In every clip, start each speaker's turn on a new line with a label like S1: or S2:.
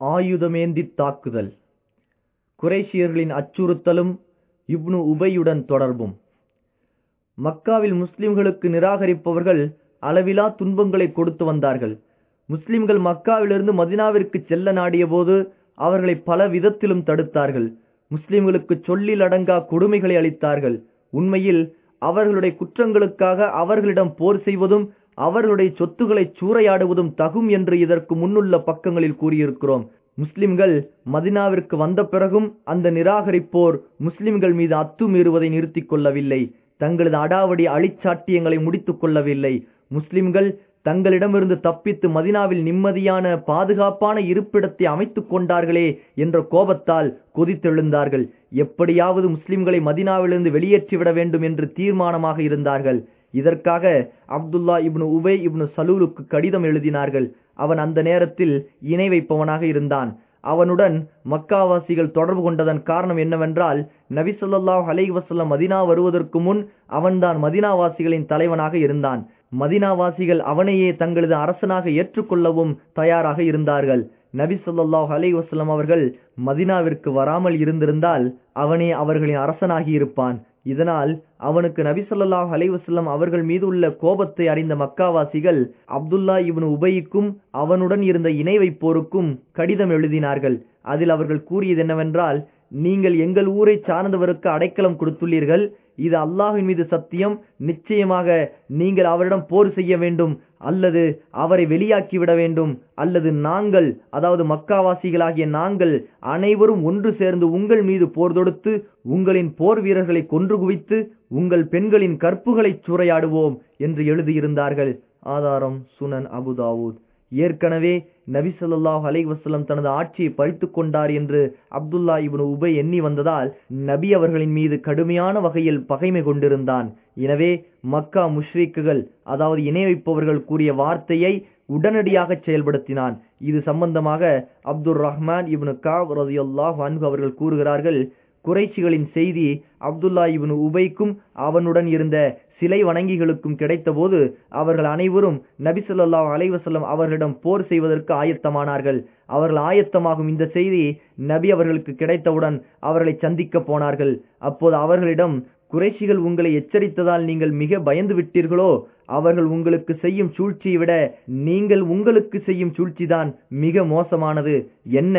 S1: ஆயுதமேந்தித் தாக்குதல் குறைஷியர்களின் அச்சுறுத்தலும் இப்னு உபையுடன் தொடர்பும். மக்காவில் முஸ்லிம்களுக்கு நிராகரிப்பவர்கள் அளவிலா துன்பங்களை கொடுத்து வந்தார்கள். முஸ்லிம்கள் மக்காவிலிருந்து மதினாவிற்கு செல்ல நாடிய போது அவர்களை பல விதத்திலும் தடுத்தார்கள். முஸ்லிம்களுக்கு சொல்லில் அடங்கா கொடுமைகளை அளித்தார்கள். உண்மையில் அவர்களுடைய குற்றங்களுக்காக அவர்களிடம் போர் செய்வதும் அவர்களுடைய சொத்துக்களை சூறையாடுவதும் தகும் என்று இதற்கு முன்னுள்ள பக்கங்களில் கூறியிருக்கிறோம். முஸ்லிம்கள் மதினாவிற்கு வந்த பிறகும் அந்த நிராகரிப்போர் முஸ்லிம்கள் மீது அத்துமீறுவதை நிறுத்திக் கொள்ளவில்லை. தங்களது அடாவடி அழிச்சாட்டியங்களை முடித்துக் கொள்ளவில்லை. முஸ்லிம்கள் தங்களிடமிருந்து தப்பித்து மதினாவில் நிம்மதியான பாதுகாப்பான இருப்பிடத்தை அமைத்துக் கொண்டார்களே என்ற கோபத்தால் கொதித்தெழுந்தார்கள். எப்படியாவது முஸ்லிம்களை மதினாவிலிருந்து வெளியேற்றிவிட வேண்டும் என்று தீர்மானமாக இருந்தார்கள். இதற்காக அப்துல்லா இப்னு உபை இப்னு சலூலுக்கு கடிதம் எழுதினார்கள். அவன் அந்த நேரத்தில் இணை வைப்பவனாக இருந்தான். அவனுடன் மக்காவாசிகள் தொடர்பு கொண்டதன் காரணம் என்னவென்றால் நபிசல்லாஹ் அலை வசல்லம் மதினா வருவதற்கு முன் அவன்தான் மதினாவாசிகளின் தலைவனாக இருந்தான். மதினாவாசிகள் அவனையே தங்களது அரசனாக ஏற்றுக்கொள்ளவும் தயாராக இருந்தார்கள். நபி சொல்லாஹ் அலை வசல்லம் அவர்கள் மதினாவிற்கு வராமல் இருந்திருந்தால் அவனே அவர்களின் அரசனாகி இருப்பான். இதனால் அவனுக்கு நபிசல்லாஹ் அலைவசல்லம் அவர்கள் மீது உள்ள கோபத்தை அறிந்த மக்காவாசிகள் அப்துல்லா இவனு உபயிக்கும் அவனுடன் இருந்த இணை வைப்போருக்கும் கடிதம் எழுதினார்கள். அதில் அவர்கள் கூறியது என்னவென்றால் நீங்கள் எங்கள் ஊரை சார்ந்தவருக்கு அடைக்கலம் கொடுத்துள்ளீர்கள் இது அல்லாஹின் மீது சத்தியம். நிச்சயமாக நீங்கள் அவரிடம் போர் செய்ய வேண்டும். அல்லது அவரை வெளியாக்கிவிட வேண்டும். அல்லது நாங்கள் அதாவது மக்காவாசிகளாகிய நாங்கள் அனைவரும் ஒன்று சேர்ந்து உங்கள் மீது போர் தொடுத்து உங்களின் போர் வீரர்களை கொன்று குவித்து உங்கள் பெண்களின் கற்புகளை சூறையாடுவோம் என்று எழுதியிருந்தார்கள். ஆதாரம் சுனன் அபுதாவூத் ஏற்கனவே நபி சொல்லாஹ் அலை வசலம் தனது ஆட்சியை பறித்து கொண்டார் என்று அப்துல்லா இவனு உபை எண்ணி வந்ததால் நபி அவர்களின் மீது கடுமையான வகையில் பகைமை கொண்டிருந்தான். எனவே மக்கா முஷ்ரீக்குகள் அதாவது இணை வைப்பவர்கள் கூறிய வார்த்தையை உடனடியாக செயல்படுத்தினான். இது சம்பந்தமாக அப்துல் ரஹ்மான் இவனு காப் ரதியுல்லாஹ் அவர்கள் கூறுகிறார்கள் குறைச்சிகளின் செய்தி அப்துல்லா இவனு உபைக்கும் அவனுடன் இருந்த சிலை வணங்கிகளுக்கும் கிடைத்தபோது அவர்கள் அனைவரும் நபி அலைவசல்லம் அவர்களிடம் போர் செய்வதற்கு ஆயத்தமானார்கள். அவர்கள் ஆயத்தமாகும் இந்த செய்தி நபி அவர்களுக்கு கிடைத்தவுடன் அவர்களை சந்திக்க போனார்கள். அப்போது அவர்களிடம் குறைஷிகள் உங்களை எச்சரித்ததால் நீங்கள் மிக பயந்து விட்டீர்களோ அவர்கள் உங்களுக்கு செய்யும் சூழ்ச்சியை விட நீங்கள் உங்களுக்கு செய்யும் சூழ்ச்சிதான் மிக மோசமானது. என்ன?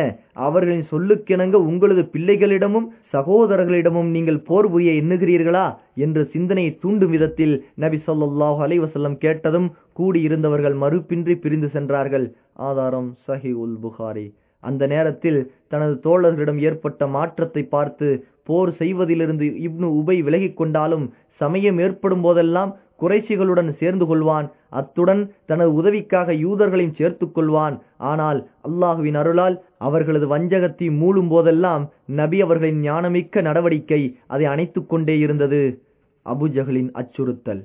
S1: அவர்களின் சொல்லுக்கிணங்க உங்களது பிள்ளைகளிடமும் சகோதரர்களிடமும் நீங்கள் போர் புரிய எண்ணுகிறீர்களா? என்று சிந்தனையை தூண்டும் விதத்தில் நபி சொல்லாஹ் அலைவசல்லம் கேட்டதும் கூடியிருந்தவர்கள் மறுப்பின்றி பிரிந்து சென்றார்கள். ஆதாரம் சஹி உல் புகாரி. அந்த நேரத்தில் தனது தோழர்களிடம் ஏற்பட்ட மாற்றத்தை பார்த்து போர் செய்வதிலிருந்து இப்னு உபை விலகிக் கொண்டாலும் சமயம் ஏற்படும் போதெல்லாம் குறைச்சிகளுடன் சேர்ந்து கொள்வான். அத்துடன் தனது உதவிக்காக யூதர்களையும் சேர்த்துக் கொள்வான். ஆனால் அல்லாஹுவின் அருளால் அவர்களது வஞ்சகத்தை மூழும் போதெல்லாம் நபி அவர்களின் ஞானமிக்க நடவடிக்கை அதை அணைத்துக் கொண்டே இருந்தது. அபுஜகளின் அச்சுறுத்தல்.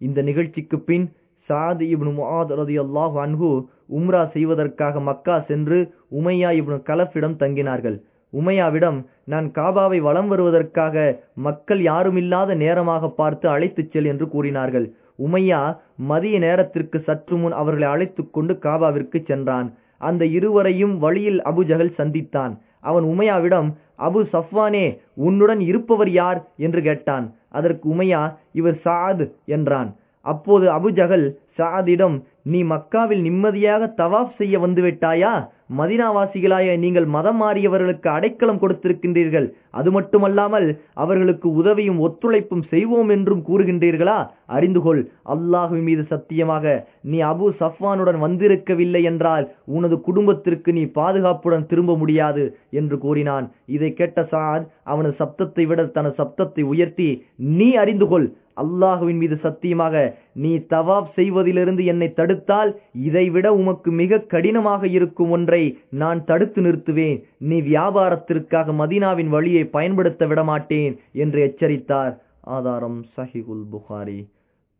S1: இந்த நிகழ்ச்சிக்கு பின் சாத் இப்னு முஆத் ரதியல்லாஹு அன்ஹு உம்ரா செய்வதற்காக மக்கா சென்று உமையா இப்னு கலஃபிடம் தங்கினார்கள். உமையாவிடம் நான் காபாவை வலம் வருவதற்காக மக்கள் யாருமில்லாத நேரமாக பார்த்து அழைத்துச் செல் என்று கூறினார்கள். உமையா மதிய நேரத்திற்கு சற்று முன் அவர்களை அழைத்து கொண்டு காபாவிற்கு சென்றான். அந்த இருவரையும் வழியில் அபுஜகல் சந்தித்தான். அவன் உமையாவிடம் அபு சஃப்வானே உன்னுடன் இருப்பவர் யார்? என்று கேட்டான். அதற்கு உமையா இவர் சாத் என்றான். அப்போது அபுஜகல் சாதிடம் நீ மக்காவில் நிம்மதியாக தவாப் செய்ய வந்துவிட்டாயா? மதினாவாசிகளாய நீங்கள் மதம் மாறியவர்களுக்கு அடைக்கலம் கொடுத்திருக்கின்றீர்கள். அது மட்டுமல்லாமல் அவர்களுக்கு உதவியும் ஒத்துழைப்பும் செய்வோம் என்றும் கூறுகின்றீர்களா? அறிந்து கொள் அல்லாஹு மீது சத்தியமாக நீ அபு சஃப்வானுடன் வந்திருக்கவில்லை என்றால் உனது குடும்பத்திற்கு நீ பாதுகாப்புடன் திரும்ப முடியாது என்று கூறினான். இதை கேட்ட சாத் அவனது சப்தத்தை விட தனது சப்தத்தை உயர்த்தி நீ அறிந்து கொள் அல்லாஹுவின் மீது சத்தியமாக நீ தவாப் செய்வதிலிருந்து என்னை தடுத்தால் இதைவிட உமக்கு மிக கடினமாக இருக்கும் ஒன்றை நான் தடுத்து நிறுத்துவேன். நீ வியாபாரத்திற்காக மதீனாவின் வழியை பயன்படுத்த விடமாட்டேன் என்று எச்சரித்தார். ஆதாரம் சஹிகுல் புகாரி.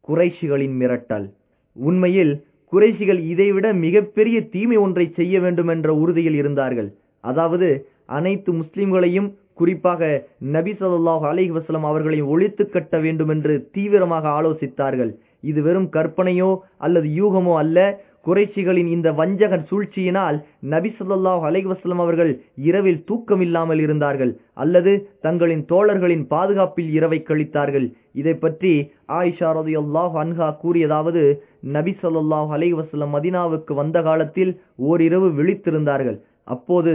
S1: குறைஷிகளின் மிரட்டல். உண்மையில் குறைஷிகள் இதைவிட மிகப்பெரிய தீமை ஒன்றை செய்ய வேண்டும் என்ற உறுதியில் இருந்தார்கள். அதாவது அனைத்து முஸ்லிம்களையும் குறிப்பாக நபி சொல்லாஹ் அலிஹ் வசலம் அவர்களை ஒழித்து கட்ட வேண்டும் என்று தீவிரமாக ஆலோசித்தார்கள். இது வெறும் கற்பனையோ அல்லது யூகமோ அல்ல குறைச்சிகளின் இந்த வஞ்சகன் சூழ்ச்சியினால் நபி சொல்லாஹ் அலைஹி அவர்கள் இரவில் தூக்கமில்லாமல் இருந்தார்கள் அல்லது தங்களின் தோழர்களின் பாதுகாப்பில் இரவை கழித்தார்கள். இதை பற்றி ஆயிஷா ரலியல்லாஹு அன்ஹா கூறியதாவது நபி சொல்லாஹ் அலைஹி மதினாவுக்கு மதீனாவுக்கு வந்த காலத்தில் ஓரிரவு விழித்திருந்தார்கள். அப்போது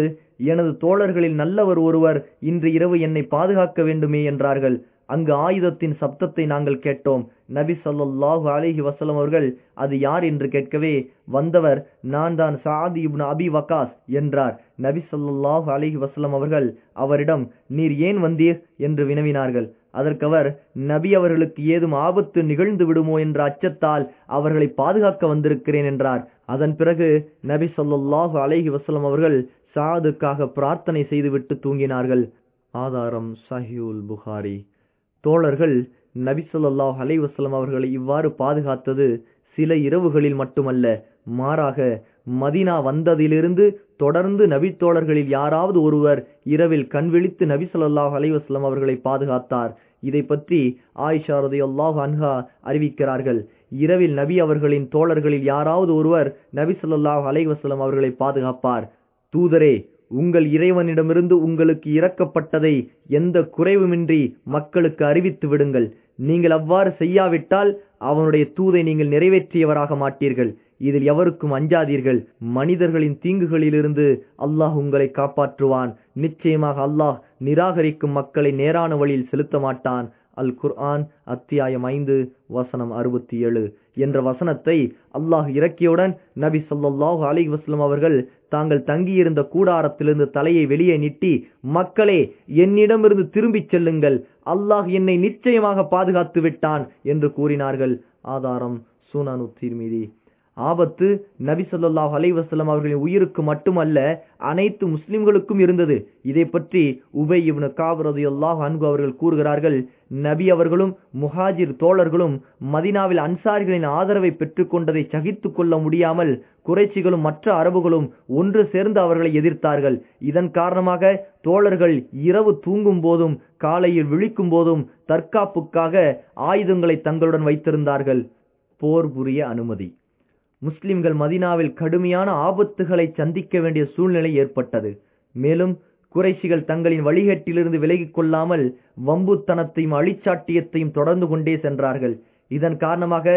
S1: எனது தோழர்களில் நல்லவர் ஒருவர் இன்று இரவு என்னை பாதுகாக்க வேண்டுமே என்றார்கள். அங்கு ஆயுதத்தின் சப்தத்தை நாங்கள் கேட்டோம். நபி சொல்லாஹு அலிஹி வசலம் அவர்கள் அது யார் என்று கேட்கவே வந்தவர் நான் தான் சாதி இப்னு அபி வகாஸ் என்றார். நபி சொல்லாஹு அலிஹி வசலம் அவர்கள் அவரிடம் நீர் ஏன் வந்தீர்? என்று வினவினார்கள். அதற்கவர் நபி அவர்களுக்கு ஏதும் ஆபத்து நிகழ்ந்து விடுமோ என்ற அச்சத்தால் அவர்களை பாதுகாக்க வந்திருக்கிறேன் என்றார். அதன் பிறகு நபி சொல்லாஹு அலைஹி வசலம் அவர்கள் சாதுக்காக பிரார்த்தனை செய்துவிட்டு தூங்கினார்கள். ஆதாரம் சஹியுல் புகாரி. தோழர்கள் நபிசல்லாஹ் அலைவசலம் அவர்களை இவ்வாறு பாதுகாத்தது சில இரவுகளில் மட்டுமல்ல மாறாக மதீனா வந்ததிலிருந்து தொடர்ந்து நபி தோழர்களில் யாராவது ஒருவர் இரவில் கண்விழித்து நபி சொல்லாஹ் அலைஹி அவர்களை பாதுகாத்தார். இதை பற்றி ஆயிஷாரதி அல்லாஹ் அன்ஹா அறிவிக்கிறார்கள். இரவில் நபி அவர்களின் தோழர்களில் யாராவது ஒருவர் நபி சொல்லாஹ் அலைஹி அவர்களை பாதுகாப்பார். தூதரே உங்கள் இறைவனிடமிருந்து உங்களுக்கு இறக்கப்பட்டதை எந்த குறைவுமின்றி மக்களுக்கு அறிவித்து விடுங்கள். நீங்கள் அவ்வாறு செய்யாவிட்டால் அவனுடைய தூதை நீங்கள் நிறைவேற்றியவராக மாட்டீர்கள். இதில் எவருக்கும் அஞ்சாதீர்கள். மனிதர்களின் தீங்குகளிலிருந்து அல்லாஹ் உங்களை காப்பாற்றுவான். நிச்சயமாக அல்லாஹ் நிராகரிக்கும் மக்களை நேரான வழியில் செலுத்த மாட்டான். அல் குர்ஆன் அத்தியாயம் ஐந்து வசனம் அறுபத்தி ஏழு. என்ற வசனத்தை அல்லாஹ் இறக்கியவுடன் நபி சொல்லாஹு அலி வஸ்லம் அவர்கள் தாங்கள் தங்கியிருந்த கூடாரத்திலிருந்து தலையை வெளியே நீட்டி மக்களே என்னிடமிருந்து திரும்பிச் செல்லுங்கள். அல்லாஹ் என்னை நிச்சயமாக பாதுகாத்து விட்டான் என்று கூறினார்கள். ஆதாரம் சூனானு தீர்மிதி. ஆபத்து நபி சொல்லாஹ் அலைஹி அவர்களின் உயிருக்கு மட்டுமல்ல அனைத்து முஸ்லிம்களுக்கும் இருந்தது. இதை பற்றி உபை இவனு காவரது ரலியல்லாஹு அன்பு அவர்கள் கூறுகிறார்கள் நபி அவர்களும் முஹாஜிர் தோழர்களும் மதினாவில் அன்சாரிகளின் ஆதரவை பெற்றுக்கொண்டதை சகித்து கொள்ள முடியாமல் குறைச்சிகளும் மற்ற அரபுகளும் ஒன்று சேர்ந்து அவர்களை எதிர்த்தார்கள். இதன் காரணமாக தோழர்கள் இரவு தூங்கும் போதும் காலையில் விழிக்கும் போதும் தற்காப்புக்காக ஆயுதங்களை தங்களுடன் வைத்திருந்தார்கள். போர் புரிய அனுமதி. முஸ்லிம்கள் மதினாவில் கடுமையான ஆபத்துகளை சந்திக்க வேண்டிய சூழ்நிலை ஏற்பட்டது. மேலும் குறைஷிகள் தங்களின் வழிகட்டிலிருந்து விலகிக் கொள்ளாமல் வம்புத்தனத்தையும் அழிச்சாட்டியத்தையும் தொடர்ந்து கொண்டே சென்றார்கள். இதன் காரணமாக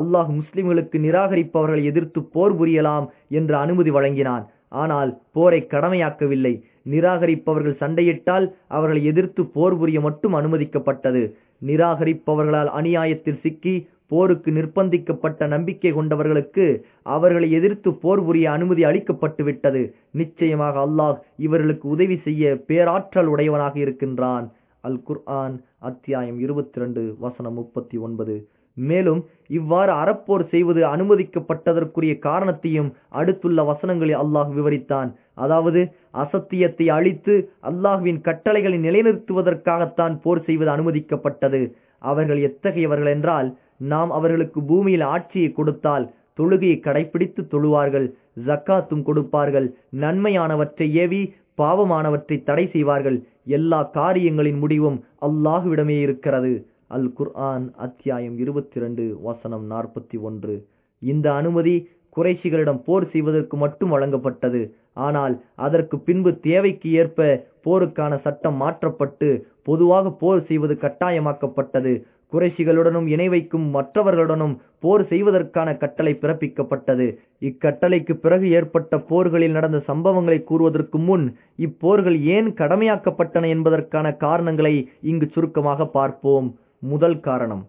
S1: அல்லாஹ் முஸ்லிம்களுக்கு நிராகரிப்பவர்களை எதிர்த்து போர் புரியலாம் என்று அனுமதி வழங்கினான். ஆனால் போரை கடமையாக்கவில்லை. நிராகரிப்பவர்கள் சண்டையிட்டால் அவர்களை எதிர்த்து போர் புரிய மட்டும் அனுமதிக்கப்பட்டது. நிராகரிப்பவர்களால் அநியாயத்தில் சிக்கி போருக்கு நிர்பந்திக்கப்பட்ட நம்பிக்கை கொண்டவர்களுக்கு அவர்களை எதிர்த்து போர் புரிய அனுமதி அளிக்கப்பட்டு விட்டது நிச்சயமாக அல்லாஹ் இவர்களுக்கு உதவி செய்ய பேராற்றல் உடையவனாக இருக்கின்றான். அல் குர்ஆன் அத்தியாயம் இருபத்தி ரெண்டு வசனம் முப்பத்தி ஒன்பது மேலும் இவ்வாறு அறப்போர் செய்வது அனுமதிக்கப்பட்டதற்குரிய காரணத்தையும் அடுத்துள்ள வசனங்களில் அல்லாஹ் விவரித்தான். அதாவது அசத்தியத்தை அழித்து அல்லாஹ்வின் கட்டளைகளை நிலைநிறுத்துவதற்காகத்தான் போர் செய்வது அனுமதிக்கப்பட்டது. அவர்கள் எத்தகையவர்கள் என்றால் நாம் அவர்களுக்கு பூமியில் ஆட்சியை கொடுத்தால் தொழுகையை கடைபிடித்து தொழுவார்கள் ஜக்காத்தும் கொடுப்பார்கள் நன்மையானவற்றை ஏவி பாவமானவற்றை தடை செய்வார்கள். எல்லா காரியங்களின் முடிவும் அல்லாஹுவிடமே இருக்கிறது. அல் குர்ஆன் அத்தியாயம் இருபத்தி ரெண்டு வசனம் நாற்பத்தி ஒன்று. இந்த அனுமதி குறைஷிகளிடம் போர் செய்வதற்கு மட்டும் வழங்கப்பட்டது. ஆனால் அதற்கு பின்பு தேவைக்கு ஏற்ப போருக்கான சட்டம் மாற்றப்பட்டு பொதுவாக போர் செய்வது கட்டாயமாக்கப்பட்டது. குறைஷிகளுடனும் இணை வைக்கும் மற்றவர்களுடனும் போர் செய்வதற்கான கட்டளை பிறப்பிக்கப்பட்டது. இக்கட்டளைக்கு பிறகு ஏற்பட்ட போர்களில் நடந்த சம்பவங்களை கூறுவதற்கு முன் இப்போர்கள் ஏன் கடமையாக்கப்பட்டன என்பதற்கான காரணங்களை இங்கு சுருக்கமாக பார்ப்போம். முதல் காரணம்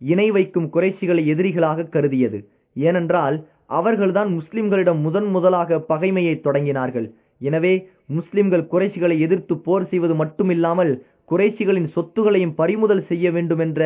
S1: இணை வைக்கும் குறைஷிகளை எதிரிகளாக கருதியது. ஏனென்றால் அவர்கள்தான் முஸ்லிம்களிடம் முதன் முதலாக பகைமையை தொடங்கினார்கள். எனவே முஸ்லிம்கள் குறைஷிகளை எதிர்த்து போர் செய்வது மட்டுமில்லாமல் குறைஷிகளின் சொத்துகளையும் பறிமுதல் செய்ய வேண்டும் என்ற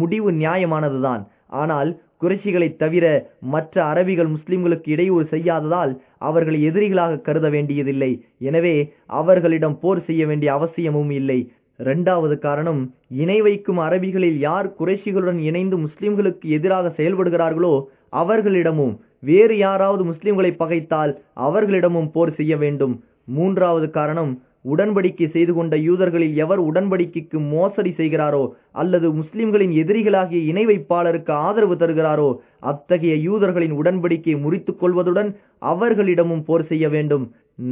S1: முடிவு நியாயமானதுதான். ஆனால் குறைஷிகளை தவிர மற்ற அரபிகள் முஸ்லிம்களுக்கு இடையூறு செய்யாததால் அவர்களை எதிரிகளாக கருத வேண்டியதில்லை. எனவே அவர்களிடம் போர் செய்ய வேண்டிய அவசியமும் இல்லை. இரண்டாவது காரணம் இணை வைக்கும் அரபிகளில் யார் குறைஷிகளுடன் இணைந்து முஸ்லிம்களுக்கு எதிராக செயல்படுகிறார்களோ அவர்களிடமும் வேறு யாராவது முஸ்லிம்களை பகைத்தால் அவர்களிடமும் போர் செய்ய வேண்டும். மூன்றாவது காரணம் உடன்படிக்கை செய்து கொண்ட யூதர்களில் எவர் உடன்படிக்கைக்கு மோசடி செய்கிறாரோ அல்லது முஸ்லிம்களின் எதிரிகளாகிய இணை வைப்பாளருக்கு ஆதரவு தருகிறாரோ அத்தகைய யூதர்களின் உடன்படிக்கையை முறித்துக் கொள்வதுடன் அவர்களிடமும் போர் செய்ய வேண்டும்.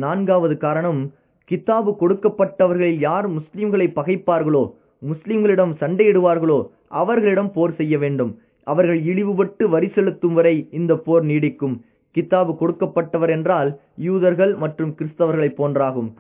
S1: நான்காவது காரணம் கித்தாபு கொடுக்கப்பட்டவர்களில் யார் முஸ்லிம்களை பகைப்பார்களோ முஸ்லிம்களிடம் சண்டையிடுவார்களோ அவர்களிடம் போர் செய்ய வேண்டும். அவர்கள் இழிவுபட்டு வரி செலுத்தும் வரை இந்த போர் நீடிக்கும். கித்தாபு கொடுக்கப்பட்டவர் என்றால் யூதர்கள் மற்றும் கிறிஸ்தவர்களை போன்றாகும்.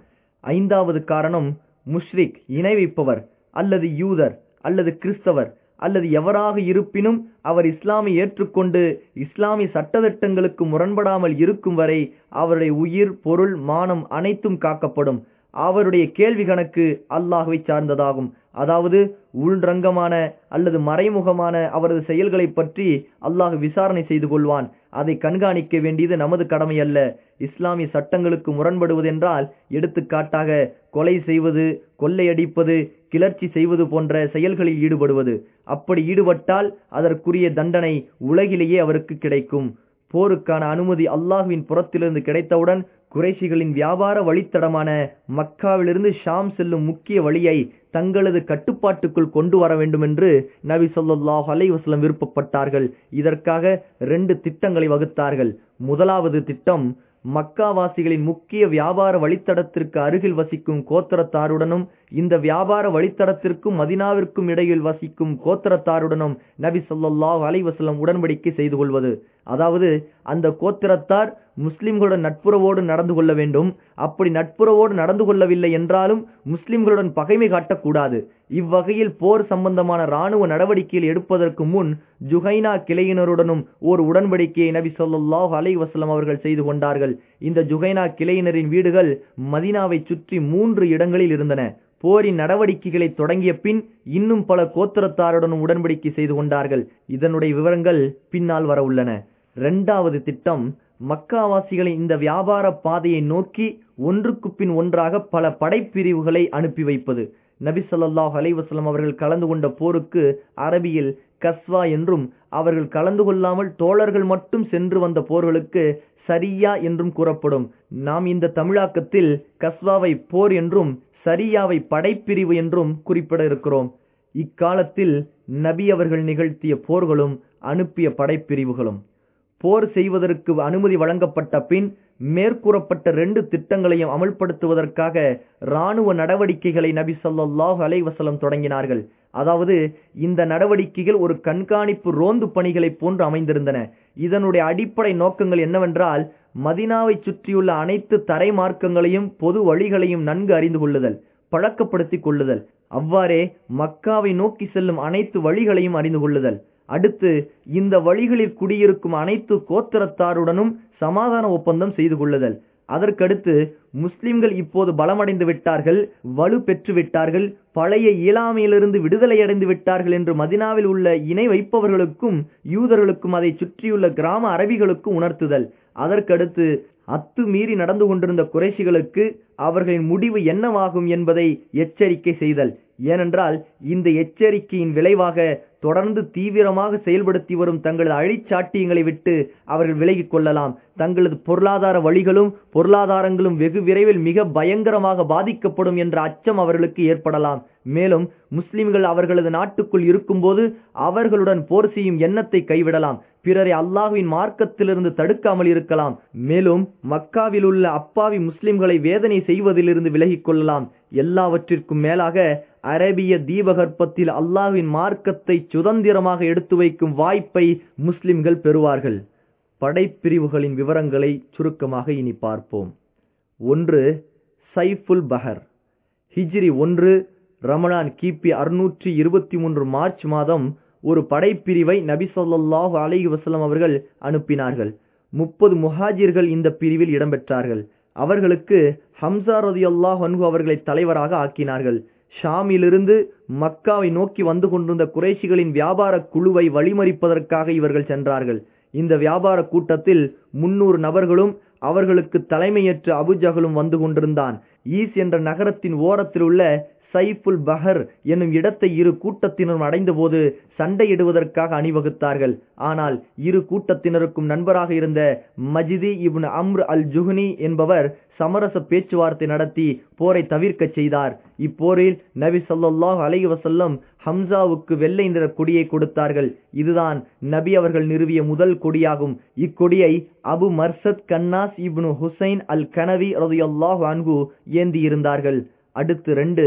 S1: ஐந்தாவது காரணம் முஷ்ரிக் இணை வைப்பவர் அல்லது யூதர் அல்லது கிறிஸ்தவர் அல்லது எவராக இருப்பினும் அவர் இஸ்லாமை ஏற்றுக்கொண்டு இஸ்லாமிய சட்டத்திட்டங்களுக்கு முரண்படாமல் இருக்கும் வரை அவருடைய உயிர் பொருள் மானம் அனைத்தும் காக்கப்படும். அவருடைய கேள்வி கணக்கு அல்லாஹுவை சார்ந்ததாகும். அதாவது உள்ரங்கமான அல்லது மறைமுகமான அவரது செயல்களை பற்றி அல்லாஹ் விசாரணை செய்து கொள்வான். அதை கண்காணிக்க வேண்டியது நமது கடமை அல்ல இஸ்லாமிய சட்டங்களுக்கு முரண்படுவதென்றால் எடுத்துக்காட்டாக கொலை செய்வது கொள்ளையடிப்பது கிளர்ச்சி செய்வது போன்ற செயல்களில் ஈடுபடுவது. அப்படி ஈடுபட்டால் அதற்குரிய தண்டனை உலகிலேயே அவருக்கு கிடைக்கும். போருக்கான அனுமதி அல்லாஹுவின் புறத்திலிருந்து கிடைத்தவுடன் குறைஷிகளின் வியாபார வழித்தடமான மக்காவிலிருந்து ஷாம் செல்லும் முக்கிய வழியை தங்களது கட்டுப்பாட்டுக்குள் கொண்டு வர வேண்டும் என்று நபி சொல்லாஹ் அலைவாஸ்லம் விருப்பப்பட்டார்கள். இதற்காக ரெண்டு திட்டங்களை வகுத்தார்கள். முதலாவது திட்டம் மக்காவாசிகளின் முக்கிய வியாபார வழித்தடத்திற்கு அருகில் வசிக்கும் கோத்திரத்தாருடனும் இந்த வியாபார வழித்தடத்திற்கும் மதினாவிற்கும் இடையில் வசிக்கும் கோத்திரத்தாருடனும் நபி சொல்லாஹ் அலைவசலம் உடன்படிக்கை செய்து கொள்வது. அதாவது அந்த கோத்திரத்தார் முஸ்லிம்களுடன் நட்புறவோடு நடந்து கொள்ள வேண்டும். அப்படி நட்புறவோடு நடந்து கொள்ளவில்லை என்றாலும் முஸ்லிம்களுடன் பகைமை காட்டக்கூடாது. இவ்வகையில் போர் சம்பந்தமான ராணுவ நடவடிக்கையில் எடுப்பதற்கு முன் ஜுஹைனா கிளையினருடனும் ஓர் உடன்படிக்கையை நபி சொல்லாஹ் அலை வசலம் அவர்கள் செய்து கொண்டார்கள். இந்த ஜுஹைனா கிளையினரின் வீடுகள் மதினாவை சுற்றி மூன்று இடங்களில் இருந்தன. போரின் நடவடிக்கைகளை தொடங்கிய பின் இன்னும் பல கோத்திரத்தாருடனும் உடன்படிக்கை செய்து கொண்டார்கள். இதனுடைய விவரங்கள் பின்னால் வர உள்ளன. இரண்டாவது திட்டம் மக்காவாசிகளை இந்த வியாபார பாதையை நோக்கி ஒன்றுக்கு பின் ஒன்றாக பல படைப்பிரிவுகளை அனுப்பி வைப்பது. நபி சொல்லாஹ் அலைவாஸ்லம் அவர்கள் கலந்து கொண்ட போருக்கு அரபியில் கஸ்வா என்றும் அவர்கள் கலந்து கொள்ளாமல் தோழர்கள் மட்டும் சென்று வந்த போர்களுக்கு சரியா என்றும் கூறப்படும். நாம் இந்த தமிழாக்கத்தில் கஸ்வாவை போர் என்றும் சரியாவை படைப்பிரிவு என்றும் குறிப்பிட இருக்கிறோம். இக்காலத்தில் நபி அவர்கள் நிகழ்த்திய போர்களும் அனுப்பிய படைப்பிரிவுகளும். போர் செய்வதற்கு அனுமதி வழங்கப்பட்ட பின் மேற்கூறப்பட்ட ரெண்டு திட்டங்களையும் அமல்படுத்துவதற்காக இராணுவ நடவடிக்கைகளை நபி சொல்லாஹ் அலைவசலம் தொடங்கினார்கள். அதாவது இந்த நடவடிக்கைகள் ஒரு கண்காணிப்பு ரோந்து பணிகளை போன்று அமைந்திருந்தன. இதனுடைய அடிப்படை நோக்கங்கள் என்னவென்றால் மதினாவை சுற்றியுள்ள அனைத்து தரை மார்க்கங்களையும் பொது வழிகளையும் நன்கு அறிந்து கொள்ளுதல் பழக்கப்படுத்திக் கொள்ளுதல் அவ்வாறே மக்காவை நோக்கி செல்லும் அனைத்து வழிகளையும் அறிந்து கொள்ளுதல். அடுத்து இந்த வழிகளில் குடியிருக்கும் அனைத்து கோத்திரத்தாருடனும் சமாதான ஒப்பந்தம் செய்து கொள்ளுதல். அதற்கடுத்து முஸ்லிம்கள் இப்போது பலமடைந்து விட்டார்கள் வலு பெற்று விட்டார்கள் பழைய இயலாமையிலிருந்து விடுதலை அடைந்து விட்டார்கள் என்று மதினாவில் உள்ள இணை வைப்பவர்களுக்கும் யூதர்களுக்கும் அதை சுற்றியுள்ள கிராம அரபிகளுக்கும் உணர்த்துதல். அதற்கடுத்து அத்து மீறி நடந்து கொண்டிருந்த குறைசிகளுக்கு அவர்களின் முடிவு என்னவாகும் என்பதை எச்சரிக்கை செய்தல். ஏனென்றால் இந்த எச்சரிக்கையின் விளைவாக தொடர்ந்து தீவிரமாக செயல்படுத்தி வரும் தங்களது அழிச்சாட்டியங்களை விட்டு அவர்கள் விலகிக் கொள்ளலாம். தங்களது பொருளாதார வழிகளும் பொருளாதாரங்களும் வெகு விரைவில் மிக பயங்கரமாக பாதிக்கப்படும் என்ற அச்சம் அவர்களுக்கு ஏற்படலாம். மேலும் முஸ்லிம்கள் அவர்களது நாட்டுக்குள் இருக்கும்போது அவர்களுடன் போர் செய்யும் எண்ணத்தை கைவிடலாம். பிறரை அல்லாஹுவின் மார்க்கத்திலிருந்து தடுக்காமல் இருக்கலாம். மேலும் மக்காவில் உள்ள அப்பாவி முஸ்லிம்களை வேதனை செய்வதிலிருந்து விலகிக் கொள்ளலாம். எல்லாவற்றிற்கும் மேலாக அரேபிய தீபகற்பத்தில் அல்லாஹ்வின் மார்க்கத்தை சுதந்திரமாக எடுத்து வைக்கும் வாய்ப்பை முஸ்லிம்கள் பெறுவார்கள். படைப்பிரிவுகளின் விவரங்களை சுருக்கமாக இனி பார்ப்போம். ஒன்று சைஃபுல் பஹர். ஹிஜ்ரி ஒன்று ரமணான் கிபி அறுநூற்றி இருபத்தி மூன்று மார்ச் மாதம் ஒரு படைப்பிரிவை நபி சொல்லாஹு வசலம் அவர்கள் அனுப்பினார்கள். முப்பது முஹாஜிர்கள் இந்த பிரிவில் இடம்பெற்றார்கள். அவர்களுக்கு ஹம்சா ரதி அல்லாஹ் அவர்களை தலைவராக ஆக்கினார்கள். ஷாமிலிருந்து மக்காவை நோக்கி வந்து கொண்டிருந்த குறைஷிகளின் வியாபார குழுவை வழிமறிப்பதற்காக இவர்கள் சென்றார்கள். இந்த வியாபார கூட்டத்தில் முன்னூறு நபர்களும் அவர்களுக்கு தலைமையற்ற அபுஜகலும் வந்து கொண்டிருந்தான். ஈஸ் என்ற நகரத்தின் ஓரத்தில் உள்ள சைஃபுல் பஹர் என்னும் இடத்தை இரு கூட்டத்தினரும் அடைந்தபோது சண்டையிடுவதற்காக அணிவகுத்தார்கள். ஆனால் இரு கூட்டத்தினருக்கும் நண்பராக இருந்த மஜிதி இப்னு அம்ர் அல் ஜுஹ்னி என்பவர் சமரச பேச்சுவார்த்தை நடத்தி போரை தவிர்க்க செய்தார். இப்போரில் நபி சொல்லாஹ் அலைஹி வசல்லம் ஹம்சாவுக்கு வெள்ளை நிற கொடியை கொடுத்தார்கள். இதுதான் நபி அவர்கள் நிறுவிய முதல் கொடியாகும். இக்கொடியை அபு மர்சத் கன்னாஸ் இப்னு ஹுசைன் அல் கனவி ரலியல்லாஹு அன்ஹு ஏந்தி இருந்தார்கள் அடுத்து ரெண்டு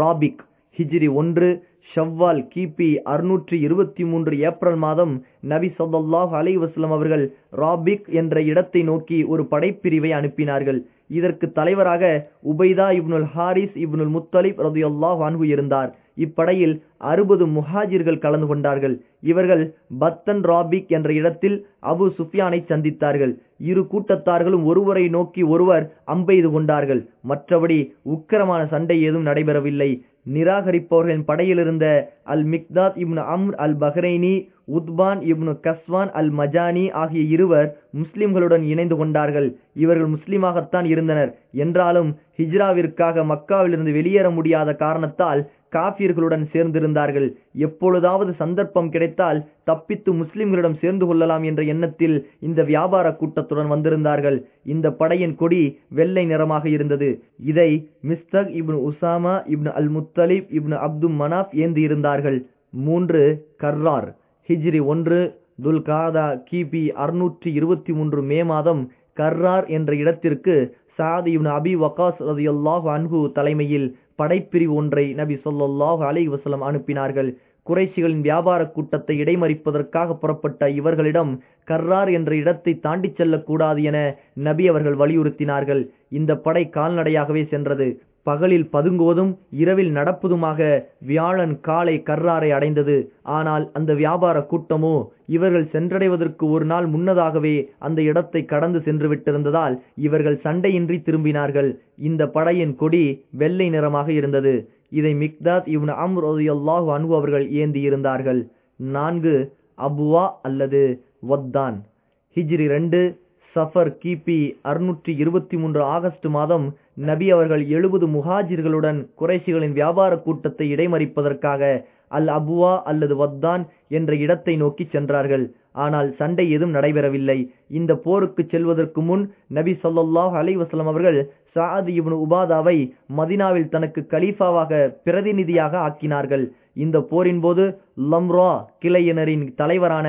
S1: ராபிக். ஹிஜ்ரி ஒன்று ஷவ்வால் கிபி அறுநூற்றி இருபத்தி மூன்று ஏப்ரல் மாதம் நபி சொல்லாஹ் அலைஹி வஸ்லம் அவர்கள் ராபிக் என்ற இடத்தை நோக்கி ஒரு படைப்பிரிவை அனுப்பினார்கள். இதற்கு தலைவராக உபைதா இப்னுல் ஹாரிஸ் இப்னுல் முத்தலிப் ரதியல்லாஹு அன்ஹு இருந்தார். இப்படையில் அறுபது முஹாஜிர்கள் கலந்து கொண்டார்கள். இவர்கள் பத்தன் ராபிக் என்ற இடத்தில் அபு சுஃபியானை சந்தித்தார்கள். இரு கூட்டத்தார்களும் ஒருவரை நோக்கி ஒருவர் அம்பெய்து கொண்டார்கள். மற்றபடி உக்கிரமான சண்டை ஏதும் நடைபெறவில்லை. நிராகரிப்பவர்களின் படையிலிருந்த al Miqdad ibn Amr al Bahraini Utban ibn Ghazwan al Mazini ஆகிய இருவர் முஸ்லிம்களுடன் இணைந்து கொண்டார்கள். இவர்கள் முஸ்லிமாகத்தான் இருந்தனர். என்றாலும் ஹிஜ்ராவிற்காக மக்காவிலிருந்து வெளியேற முடியாத காரணத்தால் காபியர்களுடன் சேர்ந்திருந்தார்கள். எப்பொழுதாவது சந்தர்ப்பம் கிடைத்தால் தப்பித்து முஸ்லிம்களிடம் சேர்ந்து கொள்ளலாம் என்ற எண்ணத்தில் இந்த வியாபார கூட்டத்துடன் வந்திருந்தார்கள். இந்த படையின் கொடி வெள்ளை நிறமாக இருந்தது. இதை மிஸ்தக் இப்னு உசாமா இப்னு அல் முத்தலிப் இப்னு அப்து மனாப் ஏந்தி இருந்தார்கள் மூன்று கர்ரார். ஹிஜ்ரி ஒன்று துல்காதா கிபி அறுநூற்றி இருபத்தி மூன்று மே மாதம் கர்ரார் என்ற இடத்திற்கு சாத் இப்னு அபி வகாஸ் ரதியுல்லாஹ் அன்ஹு தலைமையில் படைப்பிரிவு ஒன்றை நபி சொல்லாஹ் அலி வசலம் அனுப்பினார்கள். குறைஷிகளின் வியாபார கூட்டத்தை இடைமறிப்பதற்காக புறப்பட்ட இவர்களிடம் கர்ரார் என்ற இடத்தை தாண்டிச் செல்லக்கூடாது என நபி அவர்கள் வலியுறுத்தினார்கள். இந்த படை கால்நடையாகவே சென்றது. பகலில் பதுங்குவதும் இரவில் நடப்பதுமாக வியாழன் காலை கர்ராரை அடைந்தது. ஆனால் அந்த வியாபார கூட்டமோ இவர்கள் சென்றடைவதற்கு ஒரு நாள் முன்னதாகவே அந்த இடத்தை கடந்து சென்று விட்டிருந்ததால் இவர்கள் சண்டையின்றி திரும்பினார்கள். இந்த படையின் கொடி வெள்ளை நிறமாக இருந்தது. இதை மிக்தாத் இவன் அம்ர் ரலியல்லாஹு அன்ஹு அவர்கள் ஏந்தி இருந்தார்கள். நான்கு அபுவா அல்லது வத்தான். ஹிஜ்ரி ரெண்டு சஃபர் கிபி அறுநூற்றி இருபத்தி மூன்று ஆகஸ்ட் மாதம் நபி அவர்கள் எழுபது முஹாஜிர்களுடன் குறைஷிகளின் வியாபார கூட்டத்தை இடைமறிப்பதற்காக அல் அபுவா அல்லது வத்தான் என்ற இடத்தை நோக்கி சென்றார்கள். ஆனால் சண்டை எதுவும் நடைபெறவில்லை. இந்த போருக்கு செல்வதற்கு முன் நபி சொல்லாஹ் அலைஹி அவர்கள் சாதி இப்னு உபாதாவை மதினாவில் தனக்கு கலீஃபாவாக பிரதிநிதியாக ஆக்கினார்கள். இந்த போரின் போது லம்ரா கிளையினரின் தலைவரான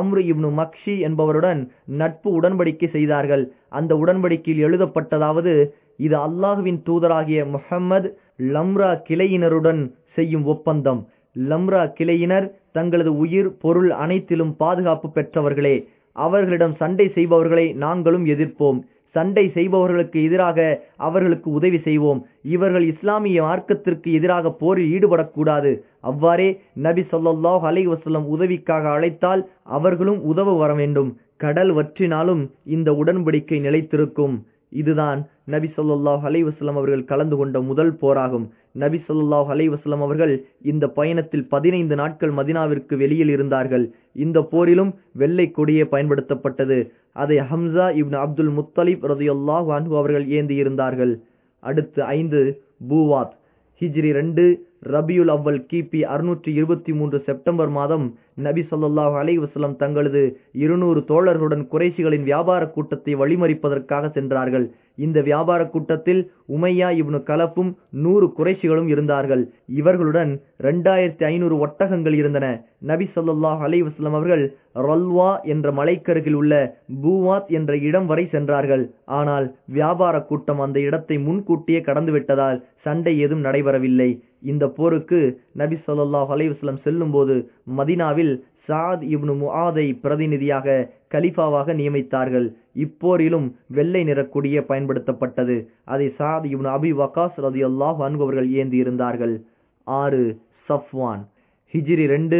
S1: அம்ரு இப்னு மக்ஷி என்பவருடன் நட்பு உடன்படிக்கை செய்தார்கள். அந்த உடன்படிக்கையில் எழுதப்பட்டதாவது இது அல்லாஹுவின் தூதராகிய முஹம்மது லம்ரா கிளையினருடன் செய்யும் ஒப்பந்தம். லம்ரா கிளையினர் தங்களது உயிர் பொருள் அனைத்திலும் பாதுகாப்பு பெற்றவர்களே. அவர்களிடம் சண்டை செய்பவர்களை நாங்களும் எதிர்ப்போம். சண்டை செய்பவர்களுக்கு எதிராக அவர்களுக்கு உதவி செய்வோம். இவர்கள் இஸ்லாமிய மார்க்கத்திற்கு எதிராக போரில் ஈடுபடக்கூடாது. அவ்வாறே நபி சொல்லாஹ் அலை வசல்லம் உதவிக்காக அழைத்தால் அவர்களும் உதவ வர வேண்டும். கடல் வற்றினாலும் இந்த உடன்படிக்கை நிலைத்திருக்கும். இதுதான் நபி சொல்லாஹ் அலை வசலம் அவர்கள் கலந்து கொண்ட முதல் போராகும். நபி சொல்லாஹ் அலைஹி அவர்கள் இந்த பயணத்தில் பதினைந்து நாட்கள் மதினாவிற்கு வெளியில் இருந்தார்கள். இந்த போரிலும் வெள்ளை கொடியே பயன்படுத்தப்பட்டது. அதை ஹம்சா இப்னு அப்துல் முத்தலிப் ரதியல்லாஹு அன்ஹு அவர்கள் ஏந்தி இருந்தார்கள் அடுத்து ஐந்து பூவாத் ஹிஜ்ரி ரெண்டு ரபியுல் அவ்வல் கிபி அறுநூற்றி இருபத்தி மூன்று செப்டம்பர் மாதம் நபி ஸல்லல்லாஹு அலைஹி தங்களது இருநூறு தோழர்களுடன் குறைஷிகளின் வியாபார கூட்டத்தை வழிமறிப்பதற்காக சென்றார்கள். இந்த வியாபார கூட்டத்தில் உமையா இப்னு கலப்பும் நூறு குறைஷிகளும் இருந்தார்கள். இவர்களுடன் இரண்டாயிரத்தி ஐநூறு ஒட்டகங்கள் இருந்தன. நபி சொல்லாஹ் அலைஹி அவர்கள் ரல்வா என்ற மலைக்கருகில் உள்ள பூவாத் என்ற இடம் வரை சென்றார்கள். ஆனால் வியாபார கூட்டம் அந்த இடத்தை முன்கூட்டியே கடந்துவிட்டதால் சண்டை ஏதும் நடைபெறவில்லை. இந்த போருக்கு நபி ஸல்லல்லாஹு அலைஹி செல்லும்போது மதினாவில் சாத் இப்னு முஆதை பிரதிநிதியாக கலிஃபாவாக நியமித்தார்கள். இப்போரிலும் வெள்ளை நிற கொடியே பயன்படுத்தப்பட்டது. அதை சாத் இப்னு அபி வகாஸ் ரதி அல்லாஹ் அவர்கள் ஏந்தி இருந்தார்கள். ஆறு சஃப்வான். ஹிஜிரி ரெண்டு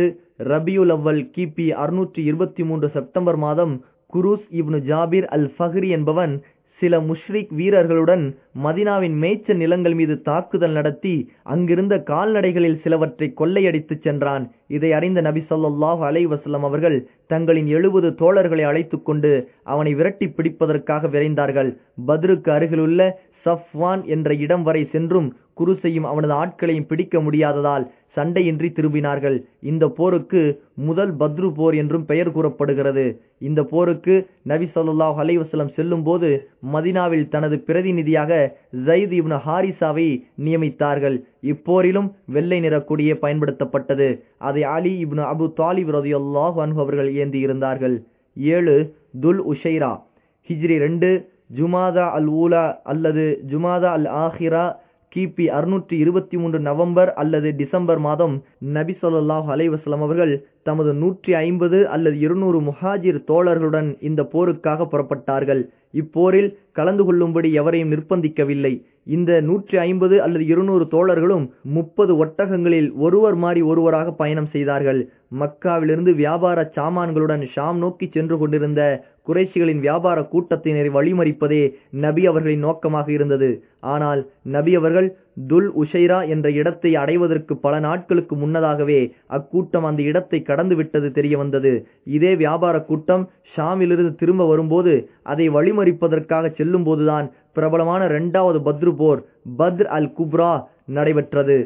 S1: ரபியுல் அவ்வல் கிபி அறுநூற்றி இருபத்தி மூன்று செப்டம்பர் மாதம் Kurz ibn Jabir al Fihri என்பவன் சில முஷ்ரிக் வீரர்களுடன் மதினாவின் மேய்ச்சல் நிலங்கள் மீது தாக்குதல் நடத்தி அங்கிருந்த கால்நடைகளில் சிலவற்றை கொள்ளையடித்து சென்றான். இதை அறிந்த நபி சொல்லாஹு அலைஹி அவர்கள் தங்களின் எழுபது தோழர்களை அழைத்து கொண்டு அவனை விரட்டி பிடிப்பதற்காக விரைந்தார்கள். பத்ருக்கு அருகிலுள்ள சஃப்வான் என்ற இடம் வரை சென்றும் குருசையும் அவனது ஆட்களையும் பிடிக்க முடியாததால் சண்டையின்றி திரும்பினார்கள். இந்த போருக்கு முதல் பத்ரு போர் என்றும் பெயர் கூறப்படுகிறது. இந்த போருக்கு நபி சொல்லாஹ் அலைஹி செல்லும் போது மதினாவில் தனது பிரதிநிதியாக ஜயித் இப்னு ஹாரிசாவை நியமித்தார்கள். இப்போரிலும் வெள்ளை நிறக்கூடிய பயன்படுத்தப்பட்டது. அதை அலி இப்னு அபு தாலிப் ரதியல்லாஹு அன்ஹு அவர்கள் ஏந்தி இருந்தார்கள் ஏழு துல் உஷைரா. ஹிஜ்ரி ரெண்டு ஜுமாதா அல் ஊலா அல்லது ஜுமாதா அல் ஆஹிரா கிபி அறுநூற்றி இருபத்தி மூன்று நவம்பர் அல்லது டிசம்பர் மாதம் நபி சொல்லாஹ் அலைஹி அவர்கள் தமது நூற்றி ஐம்பது அல்லது இருநூறு முஹாஜிர் தோழர்களுடன் இந்த போருக்காக புறப்பட்டார்கள். இப்போரில் கலந்து கொள்ளும்படி எவரையும் நிர்பந்திக்கவில்லை இந்த நூற்றி ஐம்பது அல்லது இருநூறு தோழர்களும் முப்பது ஒட்டகங்களில் ஒருவர் மாறி ஒருவராக பயணம் செய்தார்கள். மக்காவிலிருந்து வியாபார சாமான்களுடன் ஷாம் நோக்கி சென்று கொண்டிருந்த குறைஷிகளின் வியாபார கூட்டத்தினரை வழிமறிப்பதே நபி அவர்களின் நோக்கமாக இருந்தது. ஆனால் நபி அவர்கள் துல் உஷைரா என்ற இடத்தை அடைவதற்கு பல நாட்களுக்கு முன்னதாகவே அக்கூட்டம் அந்த இடத்தை கடந்து விட்டது தெரிய வந்தது. இதே வியாபார கூட்டம் ஷாமிலிருந்து திரும்ப வரும்போது அதை வழிமறிப்பதற்காக செல்லும் போதுதான் பிரபலமான இரண்டாவது பத்ரு போர் பத்ர் அல் குப்ரா நடைபெற்றது.